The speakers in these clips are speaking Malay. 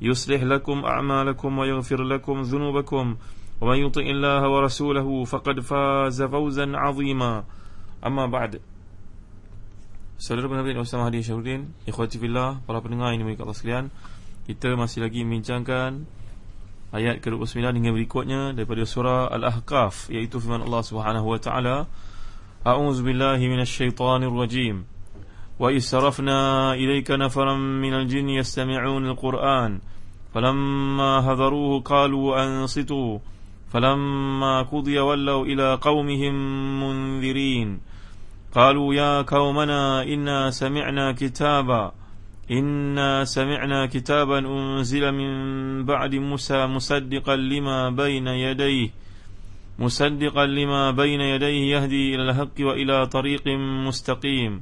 يصلح لكم أعمالكم ويغفر لكم ذنوبكم ومن يطع الله ورسوله فقد فاز فوزا عظيما أما بعد Saudara penabit Ustaz Mahdi Syahruddin Ikhwati Fillah Para pendengar ini mereka Allah sekalian Kita masih lagi membincangkan Ayat ke-29 hingga berikutnya Daripada surah Al-Ahqaf Iaitu firman Allah Subhanahu Wa Taala. A'udzu billahi minasyaitonir rajim Wa israfna ilayka nafaran minal jinni yastami'un al-Qur'an فلما هذروه قالوا أنصتوا فلما قضي ولوا إلى قومهم منذرين. قالوا يا قومنا إنا سمعنا كتابا إنا سمعنا كتابا أنزل من بعد موسى مصدقا لما بين يديه مصدقا لما بين يديه يهدي إلى الحق وإلى طريق مستقيم.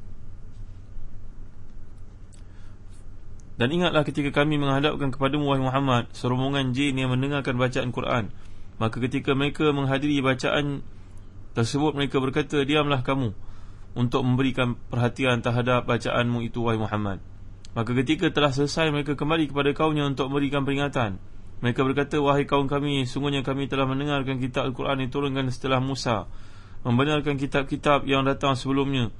Dan ingatlah ketika kami menghadapkan kepada wahai Muhammad serombongan jin yang mendengarkan bacaan Quran. Maka ketika mereka menghadiri bacaan tersebut mereka berkata, "Diamlah kamu untuk memberikan perhatian terhadap bacaanmu itu wahai Muhammad." Maka ketika telah selesai mereka kembali kepada kaumnya untuk memberikan peringatan. Mereka berkata, "Wahai kaum kami, sungguhnya kami telah mendengarkan kitab Al-Quran yang diturunkan setelah Musa, membenarkan kitab-kitab yang datang sebelumnya,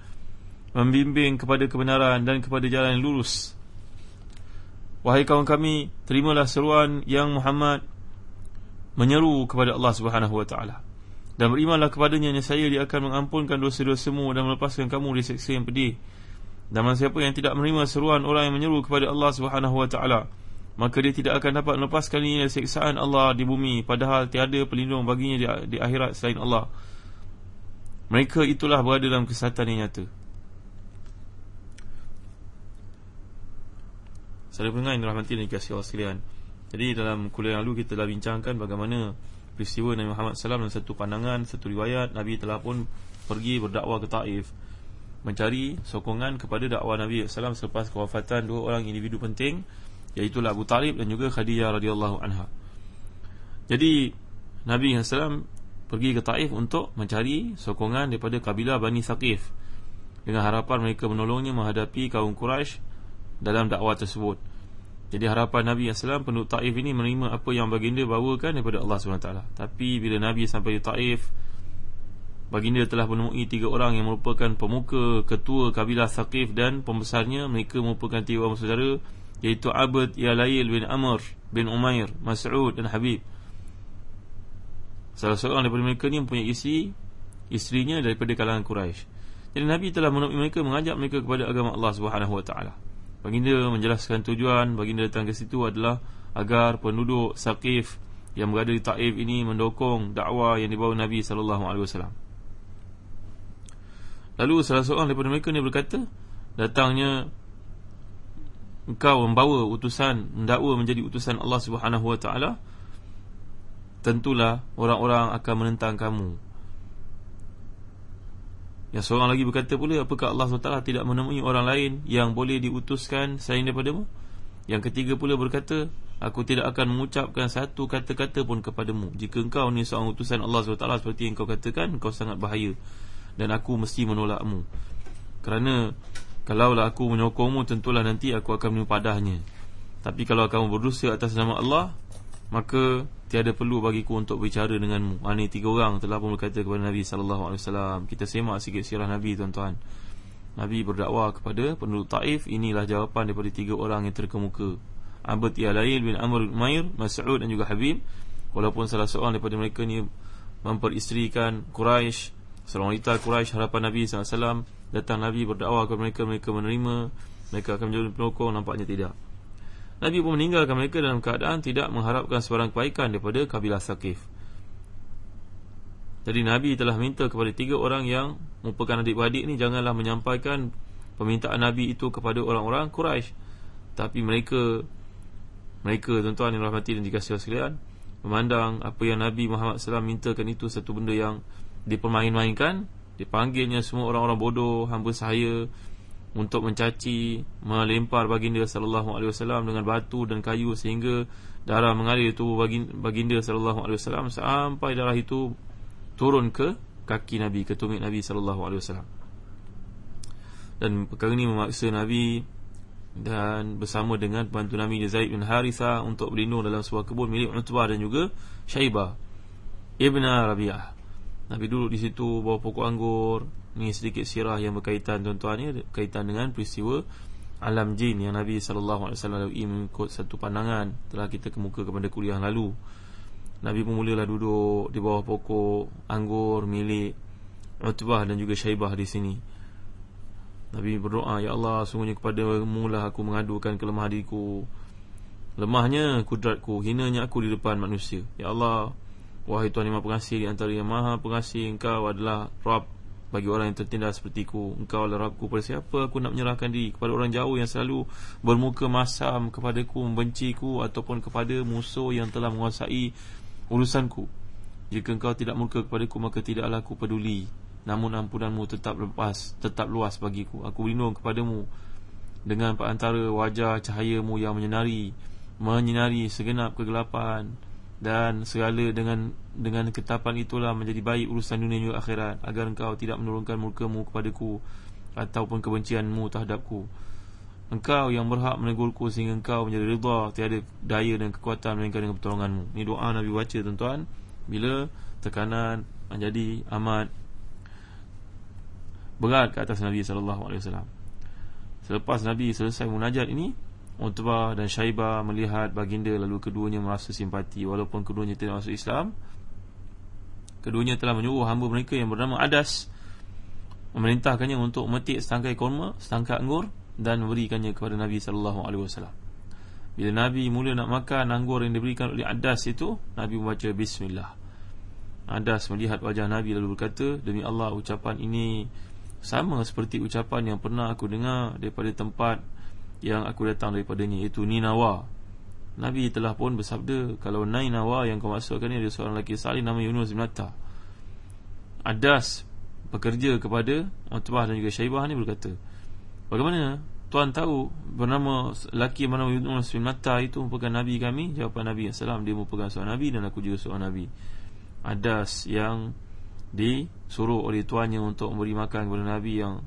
membimbing kepada kebenaran dan kepada jalan yang lurus." Wahai kawan kami, terimalah seruan yang Muhammad menyeru kepada Allah Subhanahu wa taala. Dan berimanlah kepadanya yang saya dia akan mengampunkan dosa-dosamu dan melepaskan kamu dari seksa yang pedih. Dan siapa yang tidak menerima seruan orang yang menyeru kepada Allah Subhanahu wa taala, maka dia tidak akan dapat melepaskan ini dari siksaan Allah di bumi padahal tiada pelindung baginya di, di akhirat selain Allah. Mereka itulah berada dalam kesesatan yang nyata. Saya pendengar yang dirahmati dan dikasihi Allah sekalian. Jadi dalam kuliah yang lalu kita telah bincangkan bagaimana Peristiwa Nabi Muhammad SAW dalam satu pandangan, satu riwayat Nabi telah pun pergi berdakwah ke Taif. Mencari sokongan kepada dakwah Nabi SAW Selepas kewafatan dua orang individu penting Iaitulah Abu Talib dan juga Khadijah radhiyallahu anha. Jadi Nabi SAW pergi ke Taif untuk mencari sokongan daripada kabilah Bani Saqif. Dengan harapan mereka menolongnya menghadapi kaum Quraisy dalam dakwah tersebut. Jadi harapan Nabi SAW penduduk Taif ini menerima apa yang baginda bawakan daripada Allah SWT. Tapi bila Nabi sampai di Taif, baginda telah menemui tiga orang yang merupakan pemuka, ketua kabilah Saqif dan pembesarnya. Mereka merupakan tiga orang saudara, iaitu Abd Yalayil bin Amr bin Umair, Mas'ud dan Habib. Salah seorang daripada mereka ni mempunyai isteri, isterinya daripada kalangan Quraisy. Jadi Nabi telah menemui mereka, mengajak mereka kepada agama Allah Subhanahu Wa Taala. Baginda menjelaskan tujuan baginda datang ke situ adalah agar penduduk Saqif yang berada di Taif ini mendukung dakwah yang dibawa Nabi sallallahu alaihi wasallam. Lalu salah seorang daripada mereka ni berkata, datangnya engkau membawa utusan mendakwa menjadi utusan Allah Subhanahu wa taala tentulah orang-orang akan menentang kamu yang seorang lagi berkata pula Apakah Allah SWT tidak menemui orang lain Yang boleh diutuskan selain daripadamu Yang ketiga pula berkata Aku tidak akan mengucapkan satu kata-kata pun kepadamu Jika engkau ni seorang utusan Allah SWT Seperti yang kau katakan Engkau sangat bahaya dan aku mesti menolakmu. Kerana kalaulah aku menyokongmu tentulah nanti aku akan menyepadahnya. Tapi kalau kamu berdosa atas nama Allah, maka tiada perlu bagiku untuk bicara denganmu. Ha, ini tiga orang telah pun berkata kepada Nabi sallallahu alaihi wasallam. Kita semak sikit sirah Nabi tuan-tuan. Nabi berdakwah kepada penduduk Taif, inilah jawapan daripada tiga orang yang terkemuka. Abd Yalail bin Amr bin Umair, Mas'ud dan juga Habib. Walaupun salah seorang daripada mereka ni memperisterikan Quraisy, seorang wanita Quraisy harapan Nabi SAW datang Nabi berdakwah kepada mereka mereka menerima mereka akan menjadi penyokong nampaknya tidak Nabi pun meninggalkan mereka dalam keadaan tidak mengharapkan sebarang kebaikan daripada kabilah Saqif. Jadi Nabi telah minta kepada tiga orang yang merupakan adik-beradik ni janganlah menyampaikan permintaan Nabi itu kepada orang-orang Quraisy. Tapi mereka mereka tuan-tuan yang rahmati dan dikasihi sekalian memandang apa yang Nabi Muhammad SAW mintakan itu satu benda yang dipermain-mainkan dipanggilnya semua orang-orang bodoh hamba sahaya untuk mencaci melempar baginda sallallahu alaihi wasallam dengan batu dan kayu sehingga darah mengalir di tubuh baginda sallallahu alaihi wasallam sampai darah itu turun ke kaki Nabi ke tumit Nabi sallallahu alaihi wasallam. Dan perkara ini memaksa Nabi dan bersama dengan bantu Nabi Zaid bin Haritha untuk berlindung dalam sebuah kebun milik Utbah dan juga Syaibah Ibn Rabi'ah. Nabi duduk di situ bawa pokok anggur Ini sedikit sirah yang berkaitan tuan-tuan ni Berkaitan dengan peristiwa Alam jin yang Nabi SAW mengikut satu pandangan Telah kita kemuka kepada kuliah lalu. Nabi pun mulalah duduk di bawah pokok anggur milik Utbah dan juga Syaibah di sini. Nabi berdoa Ya Allah sungguhnya kepada mula aku mengadukan kelemah diriku Lemahnya kudratku Hinanya aku di depan manusia. Ya Allah Wahai Tuhan yang maha pengasih Di antara yang maha pengasih Engkau adalah Rab Bagi orang yang tertindas sepertiku Engkau adalah Rabku Pada siapa aku nak menyerahkan diri? Kepada orang jauh yang selalu Bermuka masam kepadaku Membenciku Ataupun kepada musuh yang telah menguasai Urusanku Jika engkau tidak muka kepadaku Maka tidaklah aku peduli. Namun ampunanmu tetap lepas Tetap luas bagiku Aku berlindung kepadamu Dengan antara wajah cahayamu yang menyinari Menyinari segenap kegelapan Dan segala dengan dengan ketapan itulah menjadi baik urusan dunia dan akhirat. Agar engkau tidak menurunkan murkamu kepadaku Ataupun kebencianmu terhadapku. Engkau yang berhak menegurku sehingga engkau menjadi rida Tiada daya dan kekuatan melainkan dengan pertolonganmu. Ini doa Nabi baca tuan-tuan. Bila tekanan menjadi amat berat ke atas Nabi sallallahu alaihi wasallam. Selepas Nabi selesai munajat ini, Utbah dan Syaibah melihat baginda lalu keduanya merasa simpati walaupun keduanya tidak masuk Islam. Keduanya telah menyuruh hamba mereka yang bernama Adas memerintahkannya untuk memetik setangkai kurma, setangkai anggur dan memberikannya kepada Nabi sallallahu alaihi wasallam. Bila Nabi mula nak makan anggur yang diberikan oleh Adas itu, Nabi membaca bismillah. Adas melihat wajah Nabi lalu berkata, "Demi Allah ucapan ini sama seperti ucapan yang pernah aku dengar daripada tempat yang aku datang daripadanya iaitu Ninawa. Nabi telah pun bersabda kalau Ninawa yang kau maksudkan ni ada seorang lelaki salih nama Yunus bin Atta. Adas bekerja kepada Utbah dan juga Syaibah ni berkata, "Bagaimana tuan tahu bernama lelaki bernama Yunus bin Atta itu merupakan nabi kami?" Jawapan Nabi sallallahu dia merupakan seorang nabi dan aku juga seorang nabi. Adas yang disuruh oleh tuannya untuk memberi makan kepada Nabi yang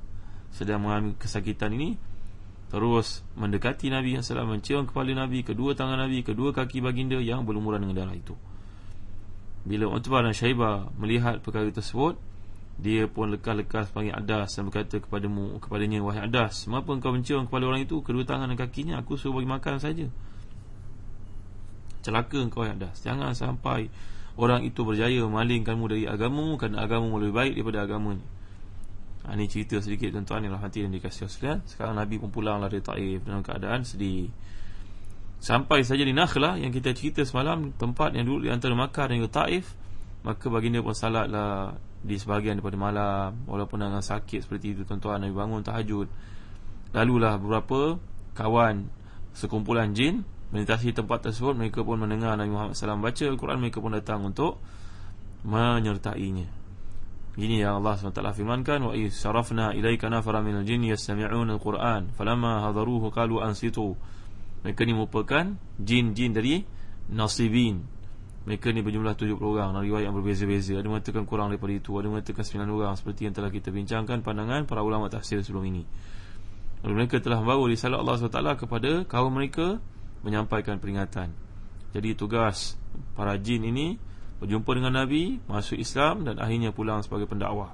sedang mengalami kesakitan ini terus mendekati Nabi yang mencium kepala Nabi kedua tangan Nabi kedua kaki baginda yang berlumuran dengan darah itu. Bila Utbah dan Syaibah melihat perkara tersebut dia pun lekas-lekas panggil Adas dan berkata kepadamu kepadanya wahai Adas mengapa engkau mencium kepala orang itu? Kedua tangan dan kakinya aku suruh bagi makan saja. Celaka engkau wahai Adas. Jangan sampai orang itu berjaya memalingkanmu dari agamamu kerana agamamu lebih baik daripada agamanya. Ini cerita sedikit tuan-tuan yang hati dan dikasih sekalian. Sekarang Nabi pun pulang dari Taif dalam keadaan sedih. Sampai saja di Nakhlah yang kita cerita semalam tempat yang duduk di antara Makkah dan Taif, maka baginda pun salatlah di sebahagian daripada malam walaupun dengan sakit seperti itu tuan-tuan Nabi bangun tahajud. Lalulah beberapa kawan sekumpulan jin melintasi tempat tersebut mereka pun mendengar Nabi Muhammad SAW baca Al-Quran mereka pun datang untuk menyertainya ini yang Allah SWT firmankan wa is sarafna ilaika nafara minal jin yastami'un al-Quran falamma hadaruhu qalu ansitu. Mereka ni merupakan jin-jin dari nasibin. Mereka ni berjumlah 70 orang. Dalam riwayat yang berbeza-beza. Ada mengatakan kurang daripada itu Ada mengatakan 9 orang. Seperti yang telah kita bincangkan Pandangan para ulama tafsir sebelum ini. Lalu mereka telah membawa risalah Allah SWT Kepada kaum mereka Menyampaikan peringatan. Jadi tugas para jin ini Berjumpa dengan Nabi Masuk Islam Dan akhirnya pulang sebagai pendakwah.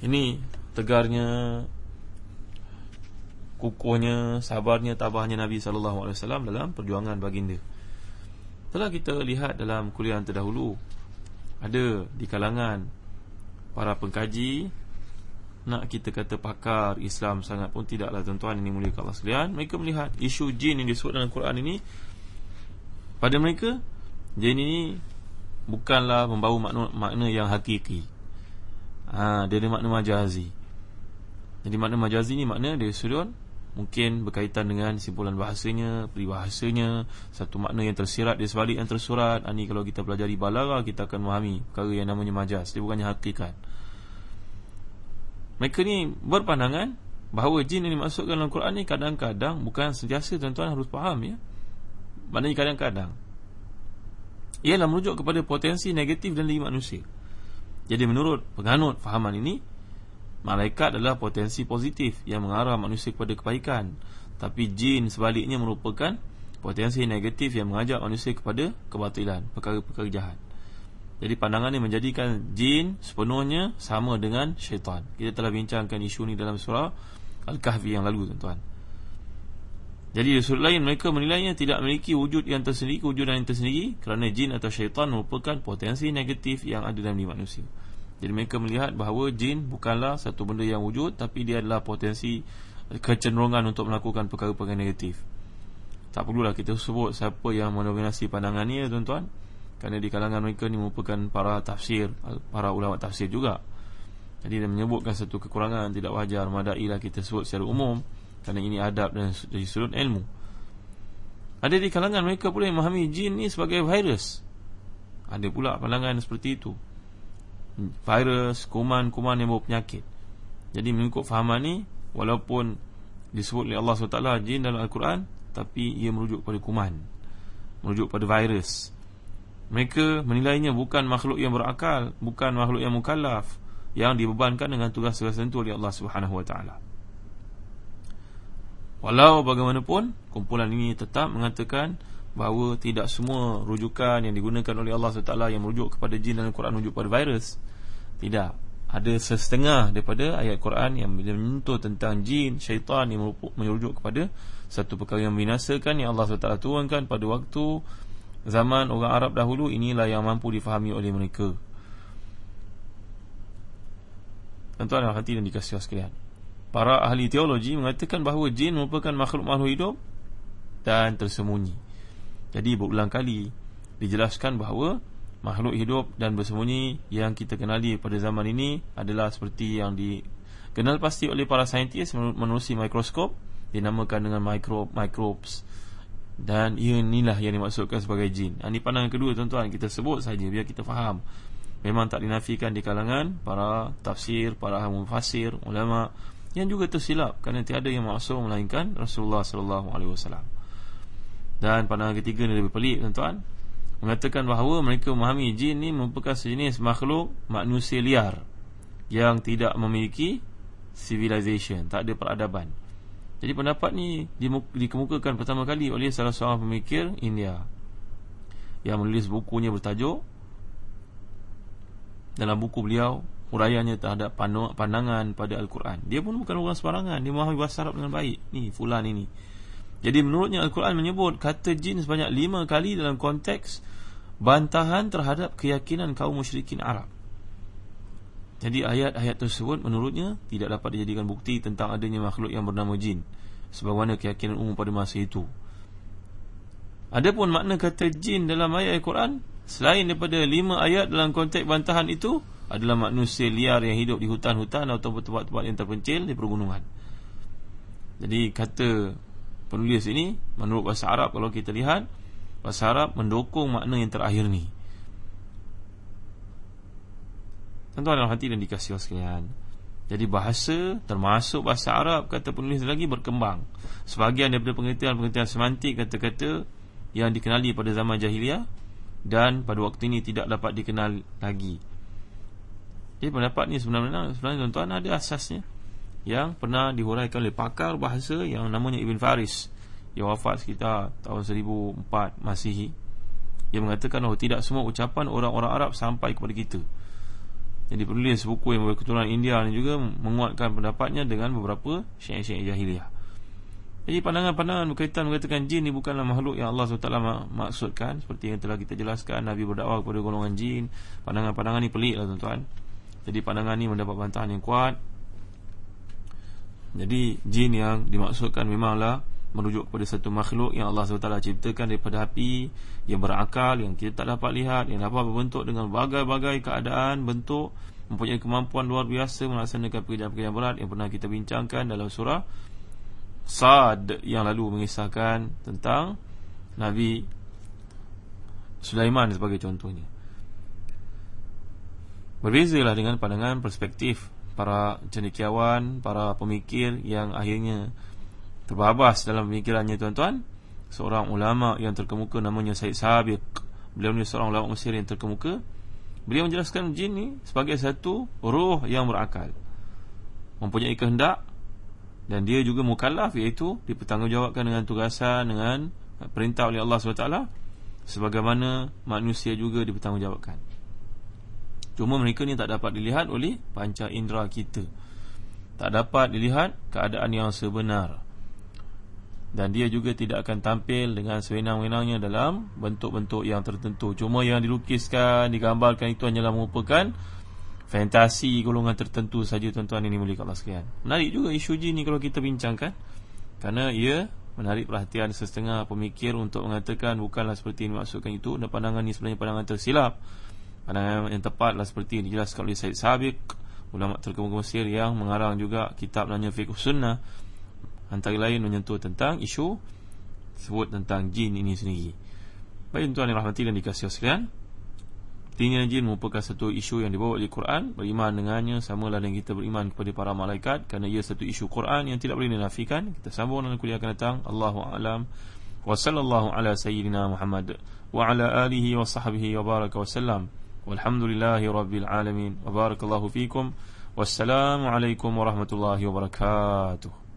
Ini tegarnya Kukuhnya Sabarnya Tabahnya Nabi SAW Dalam perjuangan baginda. Telah kita lihat dalam kuliah terdahulu Ada di kalangan Para pengkaji Nak kita kata pakar Islam sangat pun tidaklah tuan-tuan Ini mulia Allah sekalian. Mereka melihat isu jin yang disebut dalam Quran ini Pada mereka Jin ini Bukanlah membawa makna, makna yang hakiki. Ha, Dia ada makna majazi. Jadi makna majazi ni makna Dia sudut Mungkin berkaitan dengan simpulan bahasanya Peribahasanya Satu makna yang tersirat di sebalik yang tersurat. Ini ah, kalau kita pelajari balara Kita akan memahami perkara yang namanya majas Dia bukannya hakikat. Mereka ni berpandangan Bahawa jin yang dimaksudkan dalam Quran ni Kadang-kadang bukan sentiasa tuan-tuan harus faham ya. Maknanya kadang-kadang Ialah merujuk kepada potensi negatif dan diri manusia. Jadi menurut penganut fahaman ini Malaikat adalah potensi positif yang mengarah manusia kepada kebaikan. Tapi jin sebaliknya merupakan potensi negatif yang mengajak manusia kepada kebatilan Perkara-perkara jahat. Jadi pandangan ini menjadikan jin sepenuhnya sama dengan syaitan. Kita telah bincangkan isu ini dalam surah Al-Kahfi yang lalu tuan-tuan Jadi di surah lain mereka menilainya tidak memiliki wujud yang tersendiri Kewujudan yang tersendiri Kerana jin atau syaitan merupakan potensi negatif yang ada dalam diri manusia. Jadi mereka melihat bahawa jin bukanlah satu benda yang wujud Tapi dia adalah potensi kecenderungan untuk melakukan perkara-perkara negatif. Tak perlulah kita sebut siapa yang mendominasi pandangan ni ya tuan-tuan. Kerana di kalangan mereka ni merupakan para tafsir Para ulama tafsir juga. Jadi dia menyebutkan satu kekurangan tidak wajar Madai lah kita sebut secara umum Kerana ini adab dan dari sudut ilmu Ada di kalangan mereka pula yang memahami jin ni sebagai virus Ada pula pandangan seperti itu virus, kuman-kuman yang bawa penyakit. Jadi mengikut fahaman ni walaupun disebut oleh Allah SWT jin dalam Al-Quran tapi ia merujuk pada kuman. Merujuk pada virus. Mereka menilainya bukan makhluk yang berakal, bukan makhluk yang mukallaf yang dibebankan dengan tugas-tugas tertentu oleh Allah taala. Walau bagaimanapun kumpulan ini tetap mengatakan bahawa tidak semua rujukan yang digunakan oleh Allah SWT yang merujuk kepada jin dalam Quran merujuk pada virus. Tidak. Ada setengah daripada ayat Quran yang menyentuh tentang jin, syaitan yang merujuk kepada satu perkara yang binasakan yang Allah SWT turunkan pada waktu zaman orang Arab dahulu. Inilah yang mampu difahami oleh mereka. Tuan-tuan dan hati dan dikasih sekalian Para ahli teologi mengatakan bahawa jin merupakan makhluk-makhluk hidup dan tersembunyi jadi berulang kali dijelaskan bahawa makhluk hidup dan bersembunyi yang kita kenali pada zaman ini adalah seperti yang dikenal pasti oleh para saintis menerusi mikroskop dinamakan dengan micro microbes dan inilah yang dimaksudkan sebagai jin. Ini pandangan kedua tuan-tuan kita sebut saja biar kita faham. Memang tak dinafikan di kalangan para tafsir, para mufassir, ulama yang juga tersilap kerana tiada yang maksum melainkan Rasulullah sallallahu alaihi wasallam. Dan pandangan ketiga ni lebih pelik tuan-tuan Mengatakan bahawa mereka memahami jin ni merupakan sejenis makhluk manusia liar Yang tidak memiliki civilization Tak ada peradaban Jadi pendapat ni dikemukakan pertama kali oleh salah seorang pemikir India Yang menulis bukunya bertajuk Dalam buku beliau Huraiannya terhadap pandangan pada Al-Quran Dia pun bukan orang sebarangan Dia memahami bahasa Arab dengan baik Ni fulan ini jadi menurutnya Al-Quran menyebut kata jin sebanyak lima kali dalam konteks bantahan terhadap keyakinan kaum musyrikin Arab. Jadi ayat-ayat tersebut menurutnya tidak dapat dijadikan bukti tentang adanya makhluk yang bernama jin sebagaimana keyakinan umum pada masa itu. Adapun makna kata jin dalam ayat Al-Quran selain daripada lima ayat dalam konteks bantahan itu adalah manusia liar yang hidup di hutan-hutan atau tempat-tempat yang terpencil di pergunungan. Jadi kata penulis ini menurut bahasa Arab kalau kita lihat bahasa Arab mendukung makna yang terakhir ni tuan-tuan dalam hati dan dikasih sekalian jadi bahasa termasuk bahasa Arab kata penulis lagi berkembang sebahagian daripada pengertian-pengertian semantik kata-kata yang dikenali pada zaman jahiliah dan pada waktu ini tidak dapat dikenal lagi. Jadi pendapat ni sebenarnya sebenarnya tuan-tuan ada asasnya yang pernah dihuraikan oleh pakar bahasa yang namanya Ibn Faris yang wafat sekitar tahun 1004 Masihi yang mengatakan bahawa tidak semua ucapan orang-orang Arab sampai kepada kita. Jadi penulis buku yang berketurunan India ni juga menguatkan pendapatnya dengan beberapa syair-syair jahiliah. Jadi pandangan-pandangan berkaitan mengatakan jin ni bukanlah makhluk yang Allah SWT maksudkan seperti yang telah kita jelaskan Nabi berdakwah kepada golongan jin. Pandangan-pandangan ni pelik lah tuan-tuan. Jadi pandangan ni mendapat bantahan yang kuat jadi jin yang dimaksudkan memanglah merujuk kepada satu makhluk yang Allah SWT ciptakan daripada api yang berakal, yang kita tak dapat lihat, yang dapat berbentuk dengan berbagai-bagai keadaan, bentuk, mempunyai kemampuan luar biasa melaksanakan pekerjaan-pekerjaan berat yang pernah kita bincangkan dalam surah Sad yang lalu mengisahkan tentang Nabi Sulaiman sebagai contohnya. Berbezalah dengan pandangan perspektif para cendekiawan, para pemikir yang akhirnya terbabas dalam pemikirannya tuan-tuan. Seorang ulama yang terkemuka namanya Said Sabiq. Beliau ni seorang ulama Mesir yang terkemuka. Beliau menjelaskan jin ni sebagai satu roh yang berakal. Mempunyai kehendak dan dia juga mukallaf iaitu dipertanggungjawabkan dengan tugasan dengan perintah oleh Allah SWT sebagaimana manusia juga dipertanggungjawabkan. Cuma mereka ni tak dapat dilihat oleh panca indera kita. Tak dapat dilihat keadaan yang sebenar. Dan dia juga tidak akan tampil dengan sewenang-wenangnya dalam bentuk-bentuk yang tertentu. Cuma yang dilukiskan, digambarkan itu hanyalah merupakan Fantasi golongan tertentu saja tuan-tuan ini mulia Allah sekalian. Menarik juga isu jin ni kalau kita bincangkan. Kerana ia menarik perhatian setengah pemikir untuk mengatakan Bukanlah seperti yang dimaksudkan itu. Dan pandangan ini sebenarnya pandangan tersilap Pandangan yang tepatlah seperti yang dijelaskan oleh Said Sabiq Ulama terkemuka Mesir yang mengarang juga kitab namanya Fiqh Sunnah. Antara lain menyentuh tentang isu Sebut tentang jin ini sendiri. Baik tuan yang rahmati dan dikasih sekalian Artinya jin merupakan satu isu yang dibawa oleh Quran Beriman dengannya sama lah dengan kita beriman kepada para malaikat. Kerana ia satu isu Quran yang tidak boleh dinafikan. Kita sambung dalam kuliah akan datang. Allahu'alam Wa sallallahu ala sayyidina Muhammad Wa ala alihi wa sahbihi wa baraka wa sallam Walhamdulillahi Rabbil Alamin. Wabarakallahu fikum. Wassalamualaikum warahmatullahi wabarakatuh.